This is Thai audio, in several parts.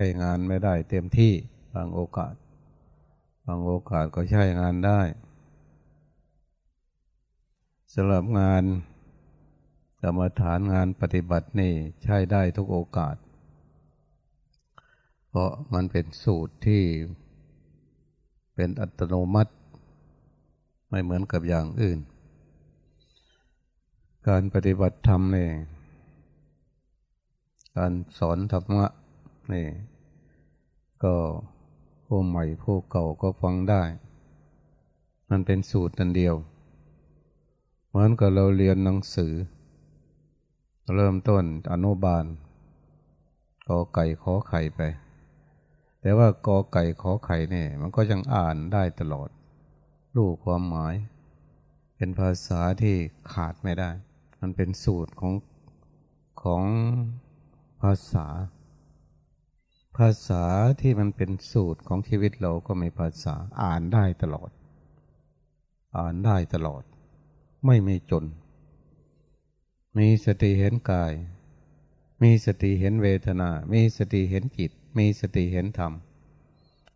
ช้งานไม่ได้เต็มที่บางโอกาส บางโอกาสก็ใช้งานได้สำหรับงานกรรมฐานงานปฏิบัตินี่ใช้ได้ทุกโอกาส เพราะมันเป็นสูตรที่เป็นอัตโนมัติ ไม่เหมือนกับอย่างอื่น การปฏิบัติธรรมนี่การสอนธรรมะนี่ ผู้ใหม่ผู้เก่าก็ฟังได้ มันเป็นสูตรนันเดียว เหมือนกับเราเรียนหนังสือ เริ่มต้นอนุบาลกอไก่ขอไข่ไป แต่ว่ากอไก่ขอไข่เนี่ย มันก็ยังอ่านได้ตลอด รู้ความหมาย เป็นภาษาที่ขาดไม่ได้ มันเป็นสูตรของของภาษา ภาษาที่มันเป็นสูตรของชีวิตเราก็มีภาษาอ่านได้ตลอด อ่านได้ตลอด ไม่มีจน มีสติเห็นกาย มีสติเห็นเวทนา มีสติเห็นจิต มีสติเห็นธรรม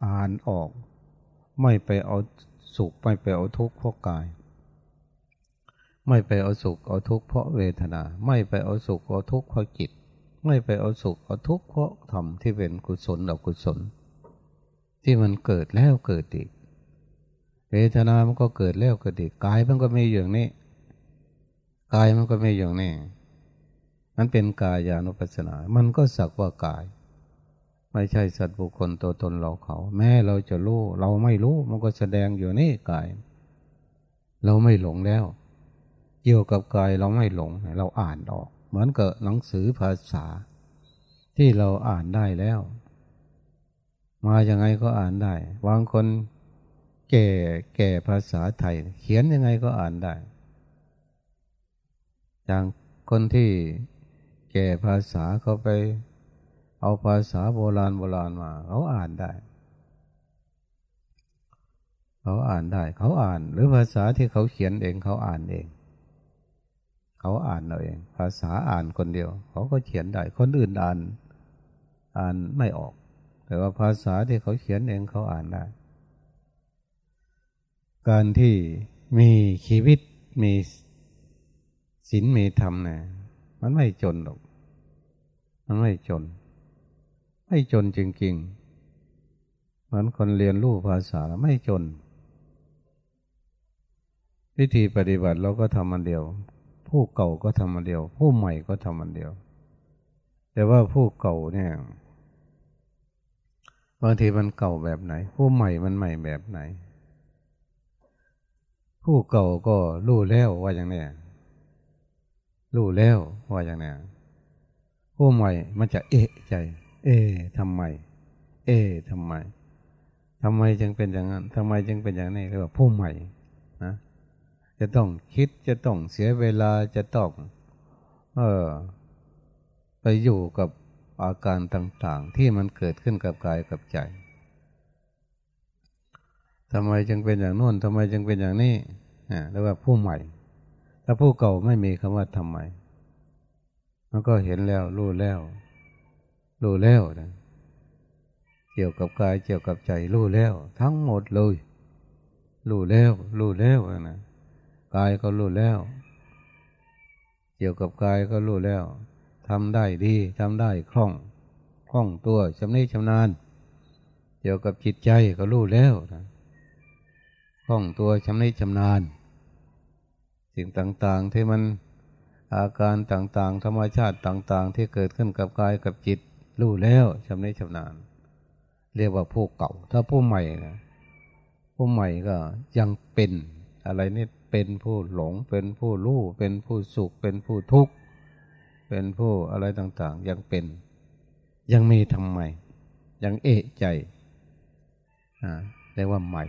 อ่านออก ไม่ไปเอาสุขไม่ไปเอาทุกข์เพราะกาย ไม่ไปเอาสุขเอาทุกข์เพราะเวทนา ไม่ไปเอาสุขเอาทุกข์เพราะจิต ไม่ไปเอาสุขเอาทุกข์เพราะธรรมที่เป็นกุศลอกุศล ที่มันเกิดแล้วเกิดอีกเวทนามันก็เกิดแล้วเกิดอีกกายมันก็มีอย่างนี้กายมันก็มีอย่างนี้มันเป็นกายานุปัสสนา มันก็สักว่ากาย ไม่ใช่สัตว์บุคคลตัวตนเราเขา แม้เราจะรู้เราไม่รู้มันก็แสดงอยู่นี่กาย เราไม่หลงแล้ว เกี่ยวกับกายเราไม่หลง เราอ่านออก เหมือนกับหนังสือภาษา ที่เราอ่านได้แล้ว มาอย่างไงก็อ่านได้บางคนแก่แก่ภาษาไทย เขียนยังไงก็อ่านได้ อย่างคนที่แก่ภาษาเขาไป เอาภาษาโบราณโบราณมา เขาอ่านได้ เขาอ่านได้ เขาอ่าน หรือภาษาที่เขาเขียนเองเขาอ่านเอง เขาอ่านเอาเอง ภาษาอ่านคนเดียว เขาก็เขียนได้ คนอื่นอ่านอ่านไม่ออก แต่ว่าภาษาที่เขาเขียนเองเขาอ่านได้ การที่มีชีวิตมีศีลมีธรรมเนี่ยมันไม่จนหรอก มันไม่จน ไม่จนจริงๆเหมือนคนเรียนรู้ภาษาไม่จน วิธีปฏิบัติเราก็ทำมันเดียว ผู้เก่าก็ทำมันเดียว ผู้ใหม่ก็ทำมันเดียว แต่ว่าผู้เก่าเนี่ยบางทีมันเก่าแบบไหน ผู้ใหม่มันใหม่แบบไหน ผู้เก่าก็รู้แล้วว่าอย่างนี้รู้แล้วว่าอย่างนี้ผู้ใหม่มันจะเอะใจ เอ๊ทำไม เอ๊ทำไมทำไมจึงเป็นอย่างนั้นทำไมจึงเป็นอย่างนี้เรียกว่าผู้ใหม่นะ จะต้องคิดจะต้องเสียเวลาจะต้อง เออ ไปอยู่กับอาการต่าง ๆ ที่มันเกิดขึ้นกับกายกับใจทำไมจึงเป็นอย่างนู้นทำไมจึงเป็นอย่างนี้อ่าเรียกว่าผู้ใหม่ ถ้าผู้เก่าไม่มีคำว่าทำไมมันก็เห็นแล้วรู้แล้วรู้แล้วนะเกี่ยวกับกายเกี่ยวกับใจรู้แล้ว ทั้งหมดเลยรู้แล้วรู้แล้วนะ กายก็รู้แล้ว เกี่ยวกับกายก็รู้แล้วทำได้ดีทำได้คล่องคล่องตัวชำนิชำนาญ เกี่ยวกับจิตใจก็รู้แล้วคล่องตัวชำนิชำนาญ สิ่งต่างๆที่มันอาการต่างๆ ธรรมชาติต่างๆ ที่เกิดขึ้นกับกายกับจิตรู้แล้วชำนิชำนาญ เรียกว่าผู้เก่า ถ้าผู้ใหม่นะผู้ใหม่ก็ยังเป็นอะไรนี่ เป็นผู้หลง เป็นผู้รู้เป็นผู้สุข เป็นผู้ทุกข์ เป็นผู้อะไรต่างๆ ยังเป็น ยังมีทำไม ยังเอะใจอ่าเรียกว่าใหม่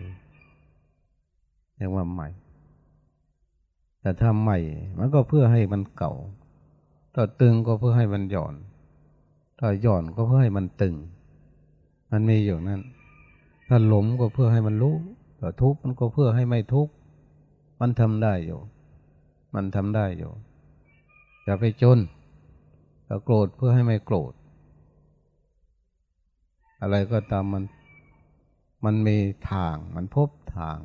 เรียกว่าใหม่ แต่ถ้าใหม่ มันก็เพื่อให้มันเก่า ถ้าตึงก็เพื่อให้มันหย่อน ถ้าหย่อนก็เพื่อให้มันตึง มันมีอยู่นั่น ถ้าหลงก็เพื่อให้มันรู้ ถ้าทุกข์มันก็เพื่อให้ไม่ทุกข์ มันทำได้อยู่ มันทำได้อยู่ อย่าไปจนอย่าโกรธเพื่อให้ไม่โกรธ อะไรก็ตามมัน มันมีทาง มันพบทาง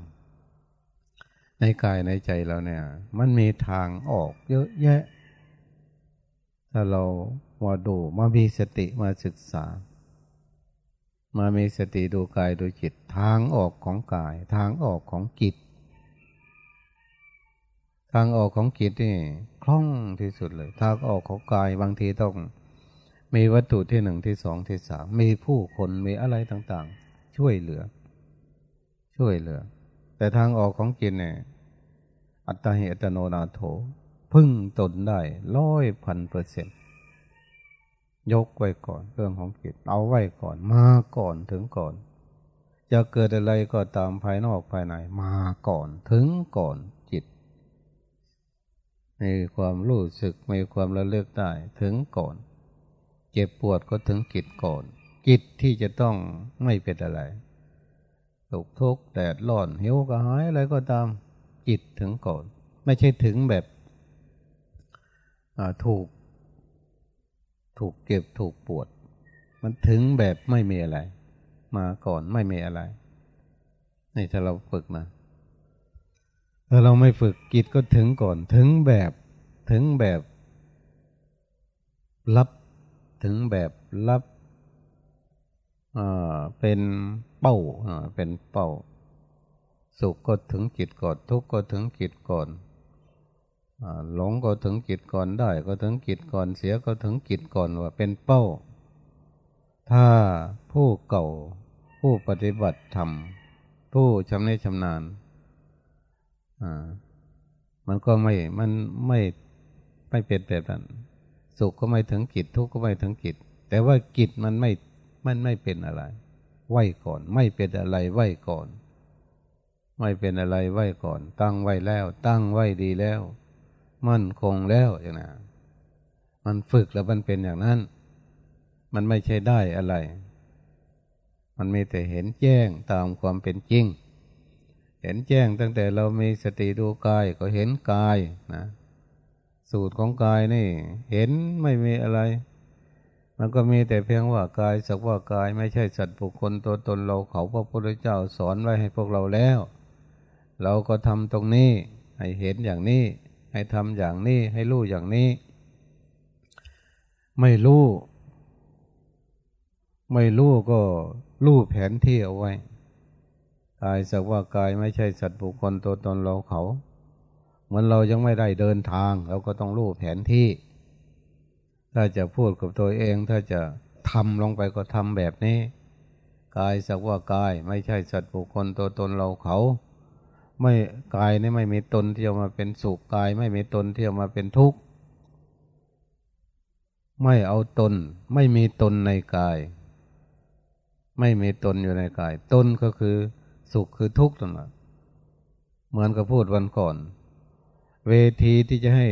ในกายในใจเราเนี่ย มันมีทางออกเยอะแยะ ถ้าเรามาดูมามีสติมาศึกษา มามีสติดูกายดูจิต ทางออกของกาย ทางออกของจิต ทางออกของจิตนี่คล่องที่สุดเลย ทางออกของกายบางทีต้อง มีวัตถุที่หนึ่งที่สองที่สามมีผู้คนมีอะไรต่างๆ ช่วยเหลือ ช่วยเหลือ แต่ทางออกของจิตเนี่ยอัตตาหิอัตโนนาโถ พึ่งตนได้ร้อยพันเปอร์เซ็นต์ยกไว้ก่อนเรื่องของจิตเอาไว้ก่อนมาก่อนถึงก่อน จะเกิดอะไรก็ตามภายนอกภายในมาก่อนถึงก่อน มีความรู้สึกมีความระลึกได้ถึงก่อน เจ็บปวดก็ถึงกิจก่อน กิจที่จะต้องไม่เป็นอะไรตกทุกข์แดดร้อนหิวกระหายอะไรก็ตามจิตถึงก่อน ไม่ใช่ถึงแบบถูก ถูกเก็บถูกปวด มันถึงแบบไม่มีอะไร มาก่อนไม่มีอะไร ในถ้าเราฝึกนะ ถ้าเราไม่ฝึกกิจก็ถึงก่อน ถึงแบบถึงแบบรับถึงแบบรับเป็นเป้าเป็นเป้า สุขก็ถึงจิตก่อน ทุกข์ก็ถึงจิตก่อนหลงก็ถึงจิตก่อนได้ ก็ถึงจิตก่อนเสียก็ถึงจิตก่อนว่าเป็นเป้า ถ้าผู้เก่าผู้ปฏิบัติธรรมผู้ชำนิชำนาญ มันก็ไม่มันไม่ไม่เป็นแบบนั้นสุขก็ไม่ถึงกิจทุกข์ก็ไม่ถึงกิจแต่ว่ากิจมันไม่มันไม่เป็นอะไร ไหวก่อน ไม่เป็นอะไรไหวก่อน ไม่เป็นอะไรไหวก่อน ตั้งไว้แล้ว ตั้งไว้ดีแล้ว มั่นคงแล้วอย่างนั้นมันฝึกแล้วมันเป็นอย่างนั้น มันไม่ใช่ได้อะไร มันมีแต่เห็นแจ้งตามความเป็นจริง เห็นแจ้งตั้งแต่เรามีสติดูกายก็เห็นกายนะ สูตรของกายนี่ เห็นไม่มีอะไร มันก็มีแต่เพียงว่ากายสักว่ากายไม่ใช่สัตว์บุคคลตัวตนเราเขาพระพุทธเจ้าสอนไว้ให้พวกเราแล้ว เราก็ทำตรงนี้ ให้เห็นอย่างนี้ ให้ทำอย่างนี้ให้รู้อย่างนี้ ไม่รู้ ไม่รู้ก็รู้แผนที่เอาไว้ กายสักว่ากายไม่ใช่สัตว์บุคคลตัวตนเราเขา เหมือนเรายังไม่ได้เดินทาง เราก็ต้องรู้แผนที่ ถ้าจะพูดกับตัวเองถ้าจะทำลงไปก็ทำแบบนี้ กายสักว่ากายไม่ใช่สัตว์บุคคลตัวตนเราเขา ไม่กายนี่ไม่มีตนที่จะมาเป็นสุขกาย ไม่มีตนที่จะมาเป็นทุกข์ไม่เอาตนไม่มีตนในกาย ไม่มีตนอยู่ในกาย ตนก็คือ สุขคือทุกข์นั่นแหละเหมือนกับพูดวันก่อน เวทีที่จะให้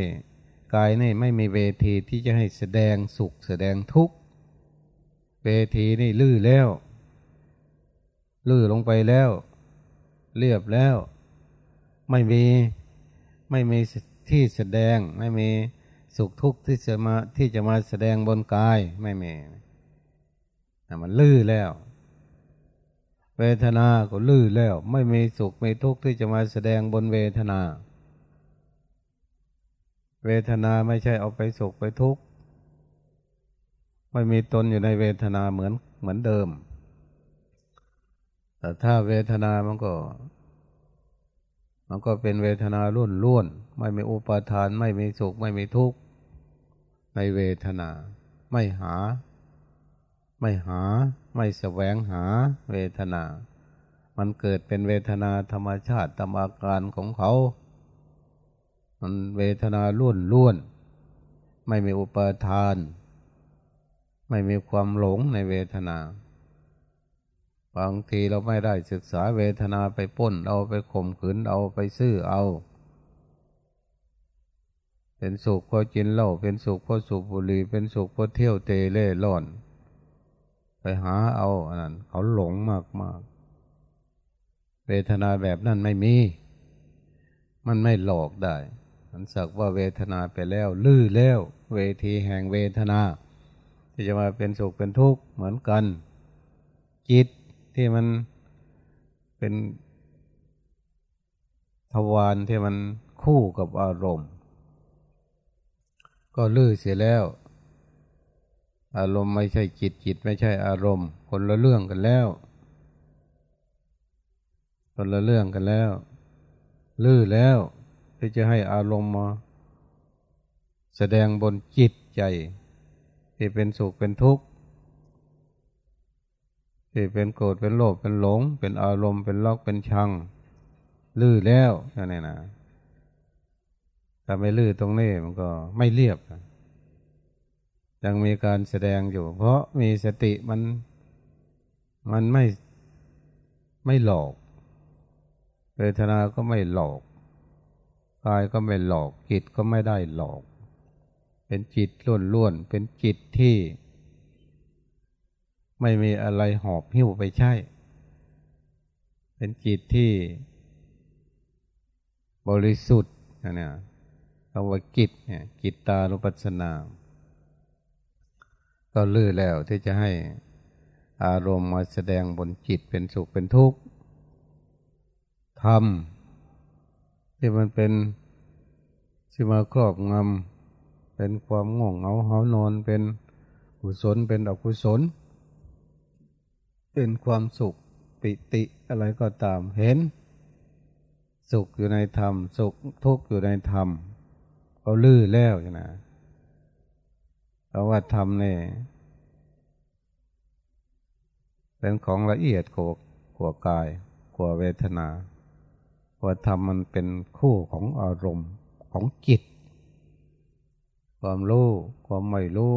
กายนี่ไม่มีเวทีที่จะให้แสดงสุขแสดงทุกข์เวทีนี่ลื่อแล้ว ลื่อลงไปแล้ว เรียบแล้ว ไม่มีไม่มีที่แสดงไม่มีสุขทุกข์ที่จะมาที่จะมาแสดงบนกายไม่มีมันลื่อแล้ว เวทนาก็ลื่อแล้ว ไม่มีสุขไม่ทุกข์ที่จะมาแสดงบนเวทนา เวทนาไม่ใช่เอาไปสุขไปทุกข์ไม่มีตนอยู่ในเวทนาเหมือนเหมือนเดิม แต่ถ้าเวทนามันก็ มันก็เป็นเวทนาล้วนล้วนไม่มีอุปาทาน ไม่มีสุข ไม่มีทุกข์ในเวทนา ไม่หา ไม่หาไม่แสวงหาเวทนา มันเกิดเป็นเวทนาธรรมชาติธรรมอาการของเขา มันเวทนาล้วนล้วน ไม่มีอุปทาน ไม่มีความหลงในเวทนา บางทีเราไม่ได้ศึกษาเวทนาไปป้นเอาไปข่มขืนเอาไปซื้อเอาเป็นสุขเพราะกินเหล้าเป็นสุขเพราะสูบบุหรี่เป็นสุขเพราะเที่ยวเตะเล่ร่อน ไปหาเอาอันนั้นเขาหลงมากมากเวทนาแบบนั้นไม่มี มันไม่หลอกได้ มันสักว่าเวทนาไปแล้ว ลื้อแล้ว เวทีแห่งเวทนา ที่จะมาเป็นสุขเป็นทุกข์เหมือนกัน จิตที่มันเป็นทวารที่มันคู่กับอารมณ์ ก็ลื้อเสียแล้ว อารมณ์ไม่ใช่จิตจิตไม่ใช่อารมณ์ คนละเรื่องกันแล้ว คนละเรื่องกันแล้ว ลื้อแล้วที่จะให้อารมณ์มา แสดงบนจิตใจ ที่เป็นสุขเป็นทุกข์ที่เป็นโกรธเป็นโลภเป็นหลง เป็นอารมณ์เป็นลอกเป็นชัง ลื้อแล้วนี่นเองนะถ้าไม่ลื้อตรงนี้มันก็ไม่เรียบ ยังมีการแสดงอยู่ เพราะมีสติมันมันไม่ไม่หลอกเวทนาก็ไม่หลอกกายก็ไม่หลอกจิตก็ไม่ได้หลอก เป็นจิตล้วนๆเป็นจิตที่ ไม่มีอะไรหอบหิ้วไปใช่ เป็นจิตที่ บริสุทธิ์เนี่ยคำว่ากิจเนี่ยกิตตานุปัสสนา ก็ลื้อแล้วที่จะให้อารมณ์มาแสดงบนจิตเป็นสุขเป็นทุกข์ธรรมที่มันเป็นที่มาครอบงำเป็นความง่วงเหงาหานอนเป็นกุศลเป็นอกุศล เป็นความสุขปิติอะไรก็ตามเห็น สุขอยู่ในธรรม สุขทุกข์อยู่ในธรรมเขาลื้อแล้วนะาะว่าธรรมเนี่ยเป็นของละเอียดกว่าขวกายกว่าเวทนาว่าธรรมมันเป็นคู่ของอารมณ์ของจิต ความรู้ ความไม่รู้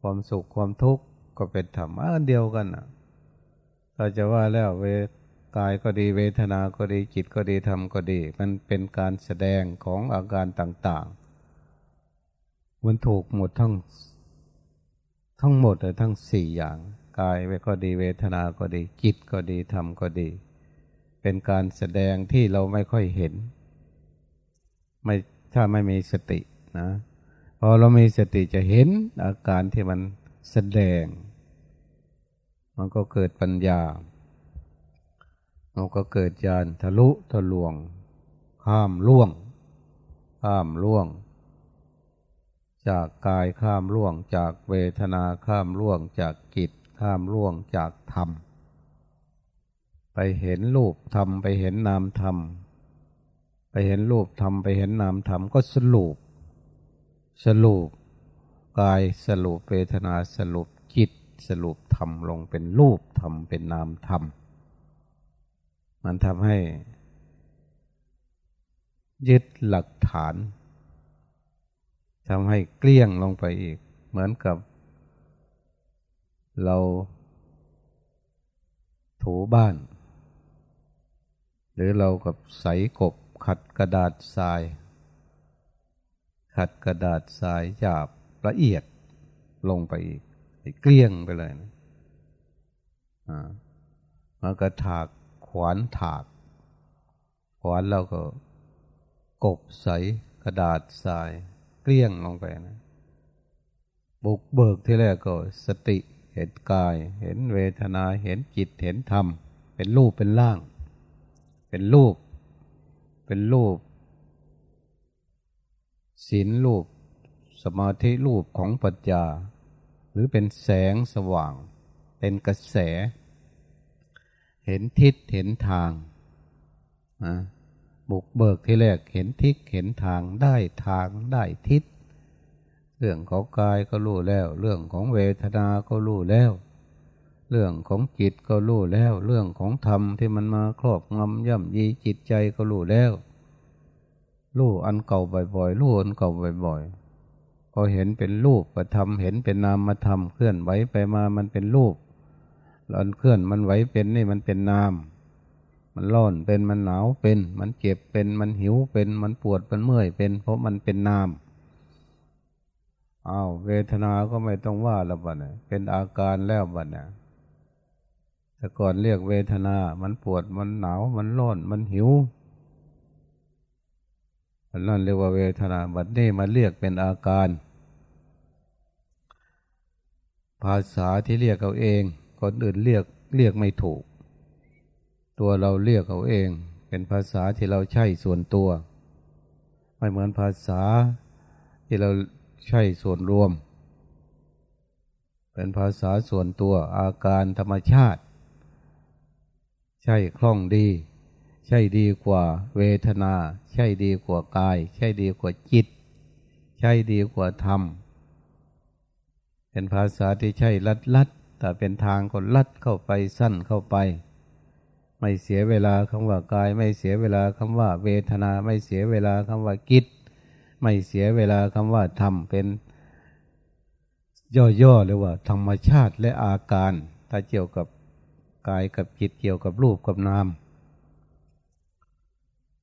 ความสุขความทุกข์ก็เป็นธรรมอันเดียวกันอะเราจะว่าแล้วเวกายก็ดีเวทนาก็ดีจิตก็ดีธรรมก็ดี มันเป็นการแสดงของอาการต่างๆ มันถูกหมดทั้ง ทั้งหมดเลยทั้งสี่อย่างกายก็ดีเวทนาก็ดี จิตก็ดีธรรมก็ดี เป็นการแสดงที่เราไม่ค่อยเห็น ไม่ถ้าไม่มีสตินะพอเรามีสติจะเห็นอาการที่มันแสดง มันก็เกิดปัญญามันก็เกิดญาณทะลุทะลวง ข้ามล่วง ข้ามล่วง จากกายข้ามล่วง จากเวทนาข้ามล่วง จากกิจข้ามล่วงจากธรรม ไปเห็นรูปธรรมไปเห็นนามธรรม ไปเห็นรูปธรรมไปเห็นนามธรรมก็สรุป สรุปกายสรุปเวทนาสรุปจิตสรุปธรรมลงเป็นรูปธรรมเป็นนามธรรม มันทำให้ ยึดหลักฐาน ทำให้เกลี้ยงลงไปอีก เหมือนกับ เราถูบ้าน หรือเรากับใสกบขัดกระดาษทราย ขัดกระดาษทรายหยาบละเอียดลงไปอีกเกลี้ยงไปเลยนะอ่ามันก็ถากขวานถาก ขวานเราก็กบใสกระดาษทราย เกลี้ยงลงไปนะบุกเบิกที่แรกก็สติเห็นกาย เห็นเวทนาเห็นจิตเห็นธรรม เป็นรูปเป็นร่าง เป็นรูป เป็นรูปศีลรูป สมาธิรูปของปัญญา หรือเป็นแสงสว่าง เป็นกระแส เห็นทิศเห็นทางนะ บุกเบิกที่แรกเห็นทิศเห็นทางได้ทางได้ทิศ เรื่องของกายก็รู้แล้ว เรื่องของเวทนาก็รู้แล้ว เรื่องของจิตก็รู้แล้ว เรื่องของธรรมที่มันมาครอบงำย่ำยีจิตใจก็รู้แล้วรู้อันเก่าบ่อยๆรู้อันเก่าบ่อยๆพอเห็นเป็นรูปก็ทำเห็นเป็นนามมาทำเคลื่อนไหวไปมามันเป็นรูปหลอนเคลื่อนมันไหวเป็นนี่มันเป็นนาม มันร้อนเป็นมันหนาวเป็น มันเจ็บเป็นมันหิวเป็นมันปวดมันเมื่อยเป็น เพราะมันเป็นนามอ้าวเวทนาก็ไม่ต้องว่าแล้วบัดเนี่ยเป็นอาการแล้วบัดเนี่ยแต่ก่อนเรียกเวทนา มันปวดมันหนาวมันร้อนมันหิวนั่นเรียกว่าเวทนาบัดนี้มาเรียกเป็นอาการ ภาษาที่เรียกเอาเองคนอื่นเรียกเรียกไม่ถูก ตัวเราเรียกเอาเอง เป็นภาษาที่เราใช้ส่วนตัว ไม่เหมือนภาษาที่เราใช้ส่วนรวม เป็นภาษาส่วนตัวอาการธรรมชาติ ใช่คล่องดี ใช่ดีกว่าเวทนา ใช่ดีกว่ากาย ใช่ดีกว่าจิต ใช่ดีกว่าธรรม เป็นภาษาที่ใช่ลัดลัดแต่เป็นทางก็ลัดเข้าไปสั้นเข้าไป ไม่เสียเวลาคำว่ากาย ไม่เสียเวลาคำว่า เวทนา ไม่เสียเวลาคำว่ากิจไม่เสียเวลาคำว่าธรรมเป็น ย่อๆเลยว่า ธรรมชาติและอาการ ถ้าเกี่ยวกับกายกับจิตเกี่ยวกับรูปกับนาม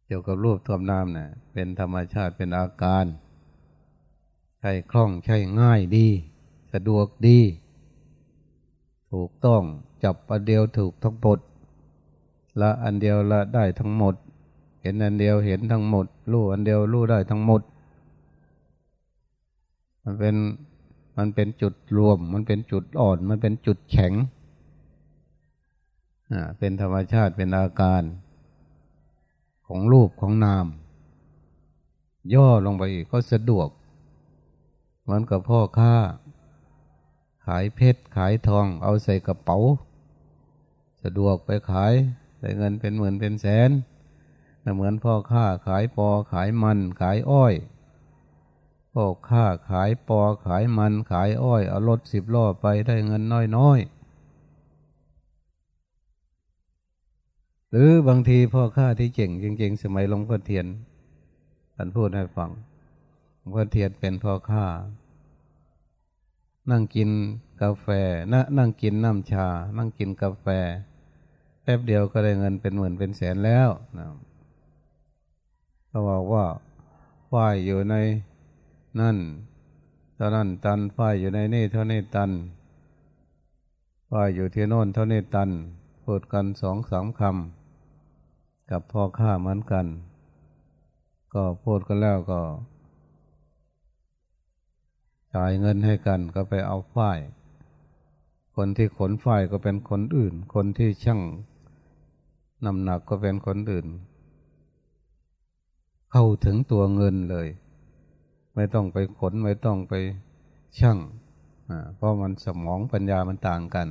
เกี่ยวกับรูปกับนามเนะ่ยเป็นธรรมชาติเป็นอาการใช่คล่องใช่ง่ายดี สะดวกดี ถูกต้องจับอันเดียวถูกทั้งหมด ละอันเดียวละได้ทั้งหมด เห็นอันเดียวเห็นทั้งหมด รู้อันเดียวรู้ได้ทั้งหมด มันเป็นมันเป็นจุดรวม มันเป็นจุดอ่อน มันเป็นจุดแข็งอ่าเป็นธรรมชาติเป็นอาการของรูปของนาม ย่อลงไปอีกก็สะดวกเหมือนกับพ่อค้า ขายเพชรขายทองเอาใส่กระเป๋า สะดวกไปขาย ได้เงินเป็นหมื่นเป็นแสนเหมือนพ่อค้าขายปอขายมันขายอ้อยพ่อค้าขายปอขายมันขายอ้อยเอารถสิบล้อไปได้เงินน้อยๆ หรือบางทีพ่อค้าที่เก่งจริงๆ สมัยหลวงพ่อเทียนท่านพูดให้ฟังหลวงพ่อเทียนเป็นพ่อค้า นั่งกินกาแฟนนั่งกินน้ำชา นั่งกินกาแฟ ป๊บเดียวก็ได้เงินเป็นหมื่นเป็นแสนแล้วนะเขาบอกว่าฝ่ายอยู่ในนั่นเท่านั้นตันฝ่ายอยู่ในนี่เท่านี้ตันฝ่ายอยู่ที่โน่นเท่านี้ตันพูดกันสองสามคำกับพ่อข้าเหมือนกัน ก็พูดกันแล้วก็จ่ายเงินให้กันก็ไปเอาฝ่าย คนที่ขนฝ่ายก็เป็นคนอื่น คนที่ช่าง น้ำหนักก็เป็นคนอื่น เข้าถึงตัวเงินเลย ไม่ต้องไปขนไม่ต้องไปช่างเพราะมันสมองปัญญามันต่างกัน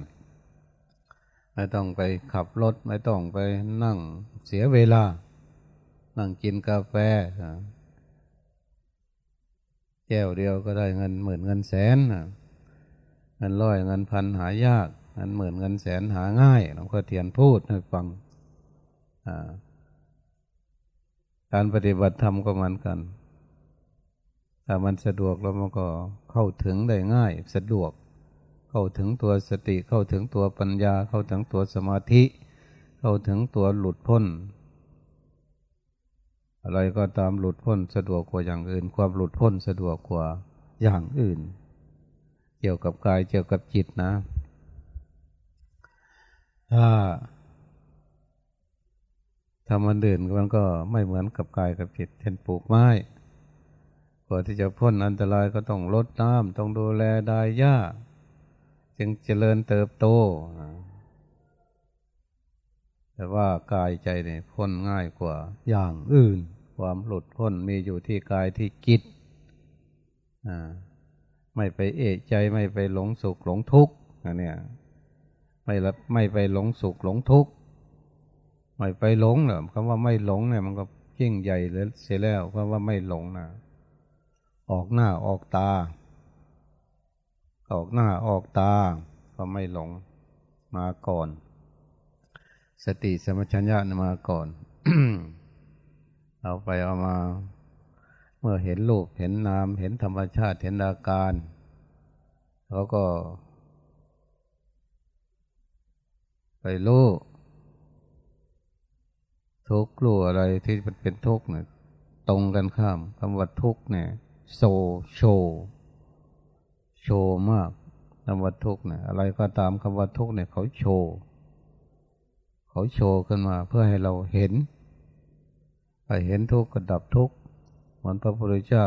ไม่ต้องไปขับรถ ไม่ต้องไปนั่งเสียเวลา นั่งกินกาแฟแก้วเดียวก็ได้เงินหมื่นเงินแสนเงินร้อยเงินพันหายากเงินหมื่นเงินแสนหาง่ายหลวงพ่อเทียนพูดให้ฟัง การปฏิบัติธรรมก็เหมือนกัน ถ้ามันสะดวกแล้วมันก็เข้าถึงได้ง่าย สะดวก เข้าถึงตัวสติ เข้าถึงตัวปัญญา เข้าถึงตัวสมาธิ เข้าถึงตัวหลุดพ้น อะไรก็ตามหลุดพ้นสะดวกกว่าอย่างอื่น ความหลุดพ้นสะดวกกว่าอย่างอื่น เกี่ยวกับกายเกี่ยวกับจิตนะถ้า ทำมันเดินมันก็ไม่เหมือนกับกายกับจิตเช่นปลูกไม้ก่อนที่จะพ้นอันตรายก็ต้องลดน้ำต้องดูแลดายหญ้า จึงเจริญเติบโต แต่ว่ากายใจเนี่ยพ้นง่ายกว่าอย่างอื่น ความหลุดพ้นมีอยู่ที่กายที่กิจไม่ไปเอะใจไม่ไปหลงสุขหลงทุกข์อันเนี้ยไม่ไม่ไปหลงสุขหลงทุกข์ ไม่ไปหลงเนอคำว่าไม่หลงเนี่ย มันก็ยิ่งใหญ่เลยเสียแล้วเพราะว่าไม่หลงนะออกหน้าออกตา ออกหน้าออกตา ก็ไม่หลงมาก่อน สติสมัชัญญะมาก่อนเอาไปเอามา เมื่อเห็นรูปเห็นนาม เห็นธรรมชาติเห็นอาการเขาก็ ไปรู้ ทุกข์รู้อะไรที่มันเป็นทุกข์เนี่ยตรงกันข้ามคำว่าทุกข์เนี่ย โซโชโชมากคำว่าทุกข์เนี่ย อะไรก็ตามคำว่าทุกข์เนี่ย เขาโชว์เขาโชว์ขึ้นมา เพื่อให้เราเห็นไปเห็นทุกข์ก็ดับทุกข์เหมือนพระพุทธเจ้า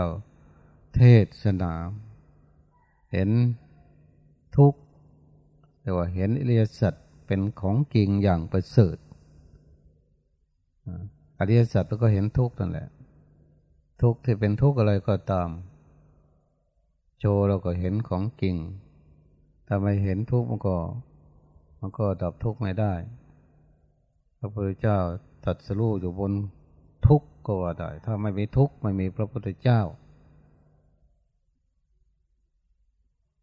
เทศนา เห็นทุกข์แต่ว่าเห็นอริยสัจเป็นของจริงอย่างประเสริฐ อริยสัจก็เห็นทุกข์นั่นแหละ ทุกข์ที่เป็นทุกข์อะไรก็ตาม โชเราก็เห็นของจริงถ้าไม่เห็นทุกข์มันก็ มันก็ดับทุกข์ไม่ได้ พระพุทธเจ้าตัดสรู้อยู่บนทุกข์ก็ว่าได้ ถ้าไม่มีทุกข์ไม่มีพระพุทธเจ้า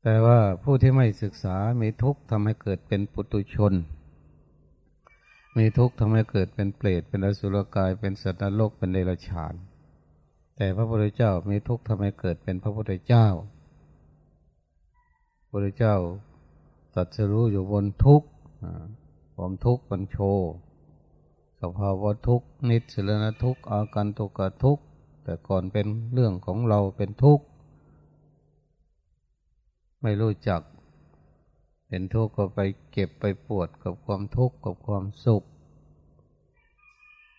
แต่ว่าผู้ที่ไม่ศึกษามีทุกข์ทำให้เกิดเป็นปุตุชน มีทุกข์ทำให้เกิดเป็นเปรตเป็นอสุรกายเป็นสัตว์นรกเป็นเดรัจฉาน แต่พระพุทธเจ้ามีทุกข์ทำให้เกิดเป็นพระพุทธเจ้า พระพุทธเจ้าตัดสรู้อยู่บนทุกข์ความทุกข์มันโชว์สภาวะทุกข์นิสรณทุกข์อาการตุกทุกข์แต่ก่อนเป็นเรื่องของเราเป็นทุกข์ไม่รู้จัก เป็นทุกข์ก็ไปเก็บไปปวดกับความทุกข์กับความสุข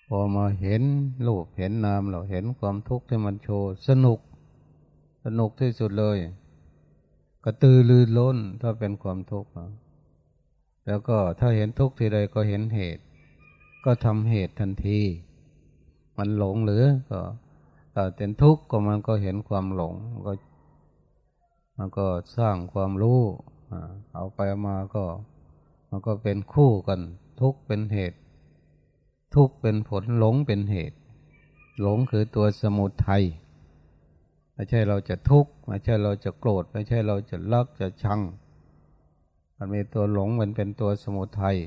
พอมาเห็นรูปเห็นนามเราเห็นความทุกข์ที่มันโชว์สนุก สนุกที่สุดเลยกระตือรือร้นถ้าเป็นความทุกข์แล้วก็ถ้าเห็นทุกข์ทีใดก็เห็นเหตุ ก็ทำเหตุทันที มันหลงหรือก็ถ้าเป็นทุกข์ก็มันก็เห็นความหลงก็ มันก็สร้างความรู้ เอาไปมาก็ มันก็เป็นคู่กัน ทุกเป็นเหตุ ทุกเป็นผลหลงเป็นเหตุ หลงคือตัวสมุทัยไม่ใช่เราจะทุกข์ไม่ใช่เราจะโกรธ ไม่ใช่เราจะลักจะชัง มันมีตัวหลงมันเป็นตัวสมุทัย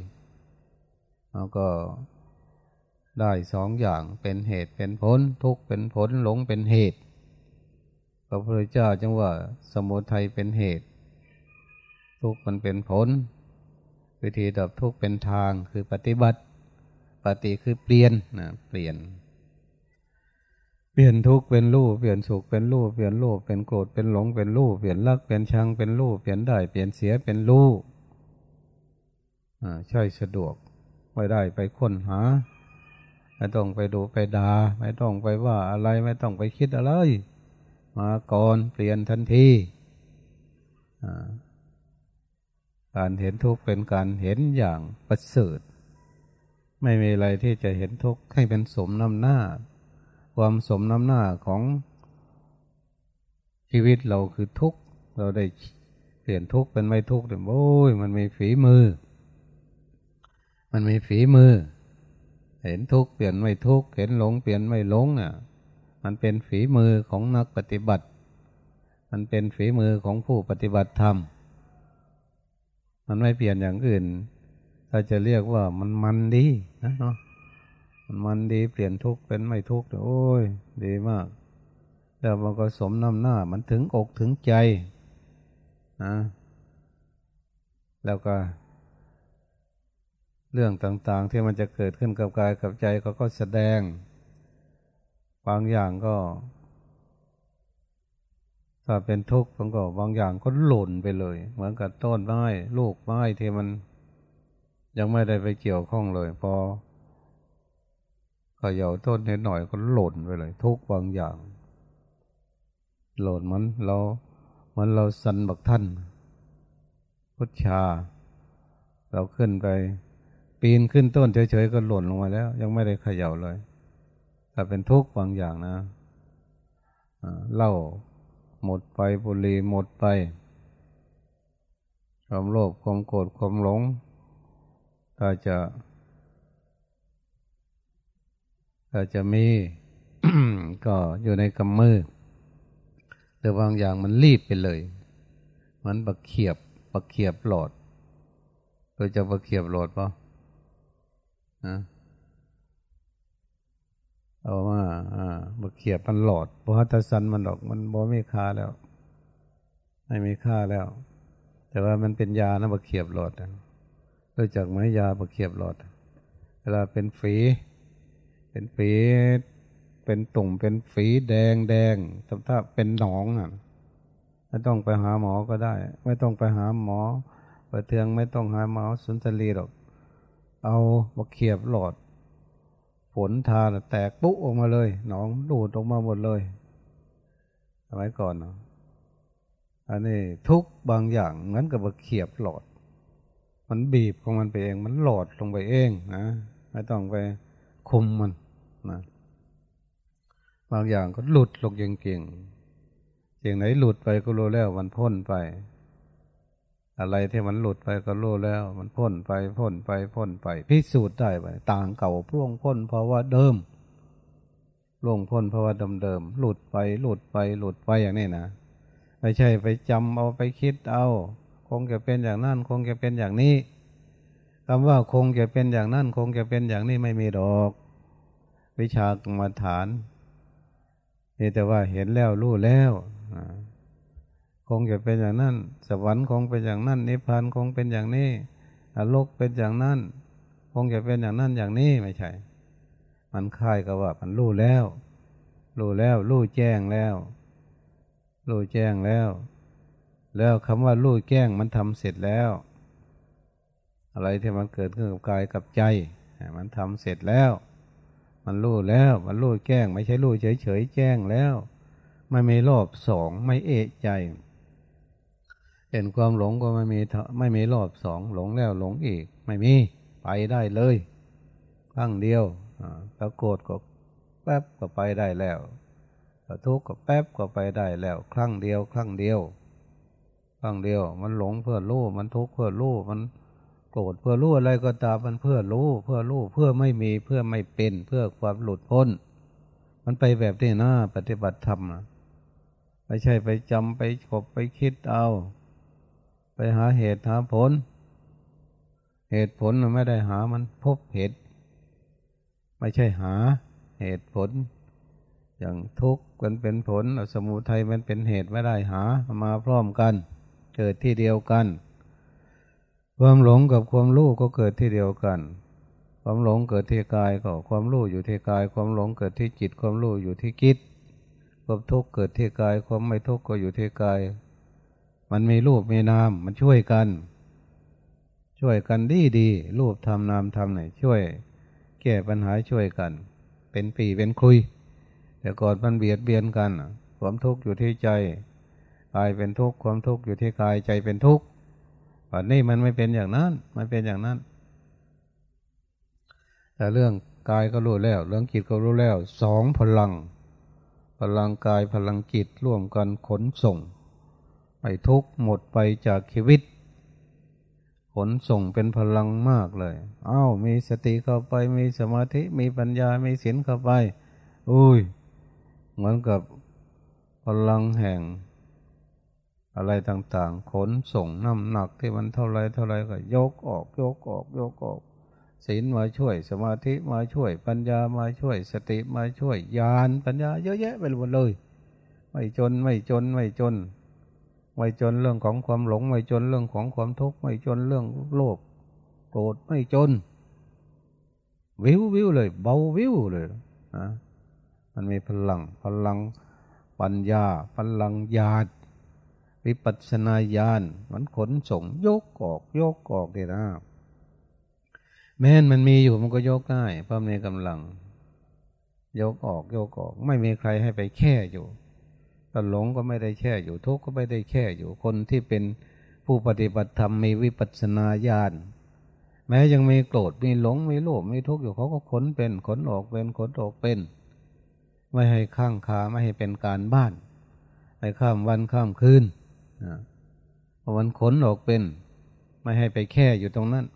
เราก็ได้สองอย่างเป็นเหตุเป็นผล ทุกเป็นผลหลงเป็นเหตุพระพุทธเจ้าจึงว่าสมุทัยเป็นเหตุ ทุกมันเป็นผล วิธีดับทุกเป็นทางคือปฏิบัติ ปฏิคือเปลี่ยนนะเปลี่ยน เปลี่ยนทุกเป็นรูปเปลี่ยนสุขเป็นรูปเปลี่ยนรูปเป็นโกรธเป็นหลงเป็นรูปเปลี่ยนรักเป็นชังเป็นรูปเปลี่ยนได้เปลี่ยนเสียเป็นรูปอ่าใช่สะดวกไม่ได้ไปค้นหาไม่ต้องไปดูไปด่าไม่ต้องไปว่าอะไรไม่ต้องไปคิดอะไร มาก่อนเปลี่ยนทันที การเห็นทุกข์เป็นการเห็นอย่างประเสริฐ ไม่มีอะไรที่จะเห็นทุกข์ให้เป็นสมน้ำหน้า ความสมน้ำหน้าของชีวิตเราคือทุกข์ เราได้เปลี่ยนทุกข์เป็นไม่ทุกข์แต่โอ้ยมันมีฝีมือ มันมีฝีมือ เห็นทุกข์เปลี่ยนไม่ทุกข์เห็นหลงเปลี่ยนไม่หลงเนี่ยมันเป็นฝีมือของนักปฏิบัติ มันเป็นฝีมือของผู้ปฏิบัติธรรม มันไม่เปลี่ยนอย่างอื่น ถ้าจะเรียกว่ามันมันดีนะเนาะมันมันดีเปลี่ยนทุกเป็นไม่ทุกโอ้ย ดีมาก แล้วมันก็สมน้ำหน้า มันถึงอกถึงใจนะแล้วก็ เรื่องต่างๆที่มันจะเกิดขึ้นกับกายกับใจเขาก็แสดง บางอย่างก็ ถ้าเป็นทุกข์มันก็บางอย่างก็หล่นไปเลย เหมือนกับต้นไม้ลูกไม้ที่มัน ยังไม่ได้ไปเกี่ยวข้องเลย พอเขย่าต้นนิดหน่อยก็หล่นไปเลย ทุกบางอย่าง หล่นมันเรามันเราสันบักท่านพุทธาเราขึ้นไป ปีนขึ้นต้นเฉยๆก็หล่นลงมาแล้ว ยังไม่ได้เขย่าเลยแต่เป็นทุกข์บางอย่างนะเล่า หมดไปบุหรี่หมดไป ความโลภความโกรธความหลง ถ้าจะถ้าจะมีก็อยู่ในกำมือ แต่บางอย่างมันรีบไปเลย มันบักเขียบบักเขียบหลอดเราจะบักเขียบหลอดปะนะ เอาว่าอ่าบเขียบมันหลอดบฮัตสันมันดอก มันบ่ไม่ค่าแล้ว ไม่มีค่าแล้ว แต่ว่ามันเป็นยานะบเขียบหลอดรู้จักไหมยาบเขียบหลอด เวลาเป็นฝีเป็นฝีเป็นตุ่มเป็นฝีแดงแดงถ้าเป็นหนองอะไม่ต้องไปหาหมอก็ได้ ไม่ต้องไปหาหมอประเทืองไม่ต้องหาหมอสุนทรีหรอก เอามาเขียบหลอด ฝนทาแตกปุ๊ออกมาเลยหนองดูดออกมาหมดเลยสมัยก่อนเนาะอันนี้ทุกบางอย่างเหมือนกับเขียบหลอด มันบีบของมันไปเองมันหลอดลงไปเองนะไม่ต้องไปคุมมันนะบางอย่างก็หลุดลงเก่งเก่งงไหนหลุดไปก็รู้แล้วมันพ้นไป อะไรที่มันหลุดไปก็รู้แล้ว มันพ้นไปพ้นไปพ้นไป พิสูจน์ได้ไปต่างเก่าพ่วงพ้นเพราะว่าเดิมล่วงพ้นเพราะว่าเดิมเดิมหลุดไปหลุดไปหลุดไปอย่างนี้นะไม่ใช่ไปจำเอาไปคิดเอา คงจะเป็นอย่างนั้นคงจะเป็นอย่างนี้คำว่าคงจะเป็นอย่างนั้นคงจะเป็นอย่างนี้ไม่มีดอก วิชากรรมฐานนี่แต่ว่าเห็นแล้วรู้แล้ว คงจะเป็นอย่างนั้น สวรรค์คงเป็นอย่างนั้น นิพพานคงเป็นอย่างนี้อโลกเป็นอย่างนั้น คงจะเป็นอย่างนั้นอย่างนี้ไม่ใช่ มันคล้ายกับว่ามันรู้แล้ว รู้แล้วรู้แจ้งแล้ว รู้แจ้งแล้ว แล้วคำว่ารู้แจ้งมันทำเสร็จแล้ว อะไรที่มันเกิดขึ้นกับกายกับใจ มันทำเสร็จแล้ว มันรู้แล้ว มันรู้แจ้ง ไม่ใช่รู้เฉยๆแจ้งแล้ว ไม่มีรอบสองไม่เอะใจ เห็นความหลงก็ไม่มีไม่มีรอบสองหลงแล้วหลงอีก ไม่มีไปได้เลยครั้งเดียวถ้าโกรธก็แป๊บก็ไปได้แล้วถ้าทุกข์ก็แป๊บก็ไปได้แล้ว ครั้งเดียว ครั้งเดียว ครั้งเดียว มันหลงเพื่อรู้มันทุกข์เพื่อรู้มันโกรธเพื่อรู้อะไรก็ตามมันเพื่อรู้เพื่อรู้เพื่อไม่มีเพื่อไม่เป็นเพื่อความหลุดพ้น มันไปแบบนี้นะปฏิบัติธรรมนะไม่ใช่ไปจำไปขบไปคิดเอา ไปหาเหตุหาผล เหตุผลมันไม่ได้หามันพบเหตุ ไม่ใช่หาเหตุผล อย่างทุกข์มันเป็นผลสมุทัยมันเป็นเหตุไม่ได้หามาพร้อมกัน เกิดที่เดียวกัน ความหลงกับความรู้ก็เกิดที่เดียวกันความหลงเกิดที่กายก็ความรู้อยู่ที่กาย ความหลงเกิดที่จิต ความรู้อยู่ที่จิตความทุกข์เกิดที่กาย ความไม่ทุกข์ก็อยู่ที่กาย มันมีรูปมีนามมันช่วยกัน ช่วยกันดีดีรูปทำนามทำไหนช่วย แก้ปัญหาช่วยกัน เป็นปีเป็นคุย แต่ก่อนมันเบียดเบียนกันความทุกข์อยู่ที่ใจกายเป็นทุกข์ความทุกข์อยู่ที่กายใจเป็นทุกข์วันนี้มันไม่เป็นอย่างนั้นมันเป็นอย่างนั้น แต่เรื่องกายก็รู้แล้ว เรื่องจิตก็รู้แล้วสองพลัง พลังกายพลังจิตร่วมกันขนส่ง ให้ทุกหมดไปจากชีวิต ผลส่งเป็นพลังมากเลยอ้าวมีสติเข้าไปมีสมาธิมีปัญญามีศีลเข้าไปอุ้ย เหมือนกับพลังแห่ง อะไรต่างๆ ขนส่งน้ำหนักที่มันเท่าไรเท่าไรก็ยกออกยกออกยกออกศีลมาช่วยสมาธิมาช่วยปัญญามาช่วยสติมาช่วยญาณปัญญาเยอะแยะไปหมดเลย ไม่จนไม่จนไม่จน ไม่จนเรื่องของความหลง ไม่จนเรื่องของความทุกข์ไม่จนเรื่องโลภโกรธไม่จน วิววิวเลย เบาวิวเลยนะมันมีพลังพลังปัญญาพลังญาณวิปัสนาญาณมันขนส่งยกออกยกออกเลยนะ แม้นมันมีอยู่มันก็ยกได้เพราะมีกำลัง ยกออกยกออก ไม่มีใครให้ไปแค่อยู่ ถ้าหลงก็ไม่ได้แช่อยู่ทุกข์ก็ไม่ได้แช่อยู่คนที่เป็นผู้ปฏิบัติธรรมมีวิปัสสนาญาณแม้ยังมีโกรธมีหลงมีโลภมีทุกข์อยู่เขาก็ขนเป็นขนออกเป็นขนออกเป็น ไม่ให้ข้างคาไม่ให้เป็นการบ้านให้ข้ามวันข้ามคืนนะวันขนออกเป็น ไม่ให้ไปแค่อยู่ตรงนั้น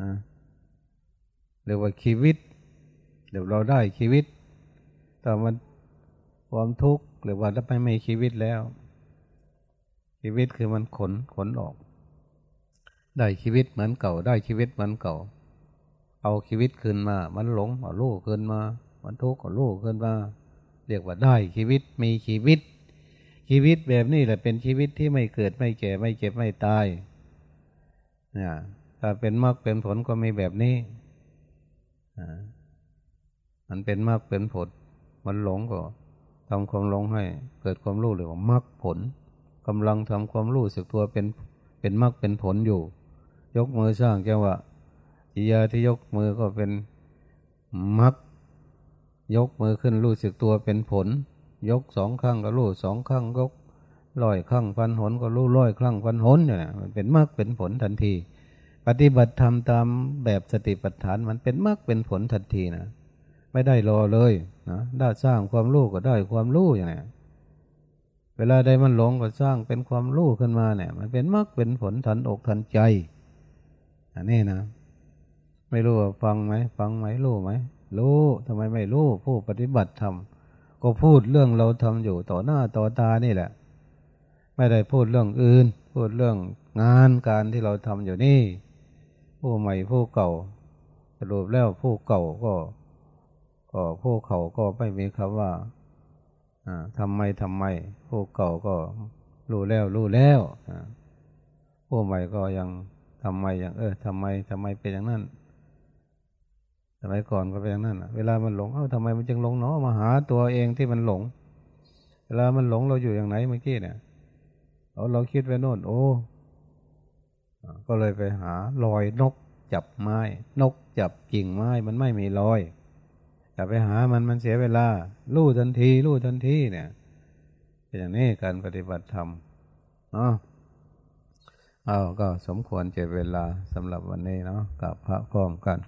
นะเรียกว่าชีวิตเดี๋ยวเราได้ชีวิตแต่มัน ความทุกข์หรือว่าถ้าไม่มีชีวิตแล้ว ชีวิตคือมันขนขนออก ได้ชีวิตเหมือนเก่า ได้ชีวิตเหมือนเก่า เอาชีวิตคืนมา มันหลงเอาลูกคืนมา มันทุกข์เอาลูกคืนมา เรียกว่าได้ชีวิตมีชีวิต ชีวิตแบบนี้แหละเป็นชีวิตที่ไม่เกิดไม่แก่ไม่เจ็บไม่ตายเนี่ยถ้าเป็นมรรคเป็นผลก็มีแบบนี้มันเป็นมรรคเป็นผล มันหลงก็ ทำความลงให้เกิดความรู้หรือว่ามรรคผลกำลังทำความรู้สึกตัวเป็นเป็นมรรคเป็นผลอยู่ ยกมือสร้างจังหวะอิยาที่ยกมือก็เป็นมรรคยกมือขึ้นรู้สึกตัวเป็นผล ยกสองข้างก็รู้สองข้างยกร้อยครั้งพันหนก็รู้ร้อยครั้งพันหนเนี่ยมันเป็นมรรคเป็นผลทันที ปฏิบัติธรรมตามแบบสติปัฏฐานมันเป็นมรรคเป็นผลทันทีนะ ไม่ได้รอเลยนะได้สร้างความรู้ก็ได้ความรู้อย่างนี้เวลาใดมันหลงก็สร้างเป็นความรู้ขึ้นมาเนี่ย มันเป็นมรรคเป็นผลทันอกทันใจ อันนี้นะ ไม่รู้ว่าฟังไหมฟังไหมรู้ไหมรู้ทำไมไม่รู้ผู้ปฏิบัติธรรมก็พูดเรื่องเราทำอยู่ต่อหน้าต่อตานี่แหละ ไม่ได้พูดเรื่องอื่น พูดเรื่องงานการที่เราทำอยู่นี่ ผู้ใหม่ผู้เก่าสรุปแล้วผู้เก่าก็ ก็ผู้เขาก็ไม่มีคำว่าอ่าทำไมทำไมผู้เก่าก็รู้แล้วรู้แล้วผู้ใหม่ก็ยังทำไมอย่างเออทำไมทำไมเป็นอย่างนั้นสมัยก่อนก็เป็นอย่างนั้นเวลามันหลงเอ้าทำไมมันจึงหลงเนาะมาหาตัวเองที่มันหลง เวลามันหลงเราอยู่อย่างไหนเมื่อกี้เนี่ยเราเราคิดไปโน่นโอ้ก็เลยไปหารอยนกจับไม้ นกจับกิ่งไม้มันไม่มีรอย อย่าไปหามันมันเสียเวลาลู่ทันทีลู่ทันทีเนี่ยเป็นอย่างนี้การปฏิบัติธรรมเนาะเอาก็สมควรเจเวลาสำหรับวันนี้เนาะกับพระพร้อมกัน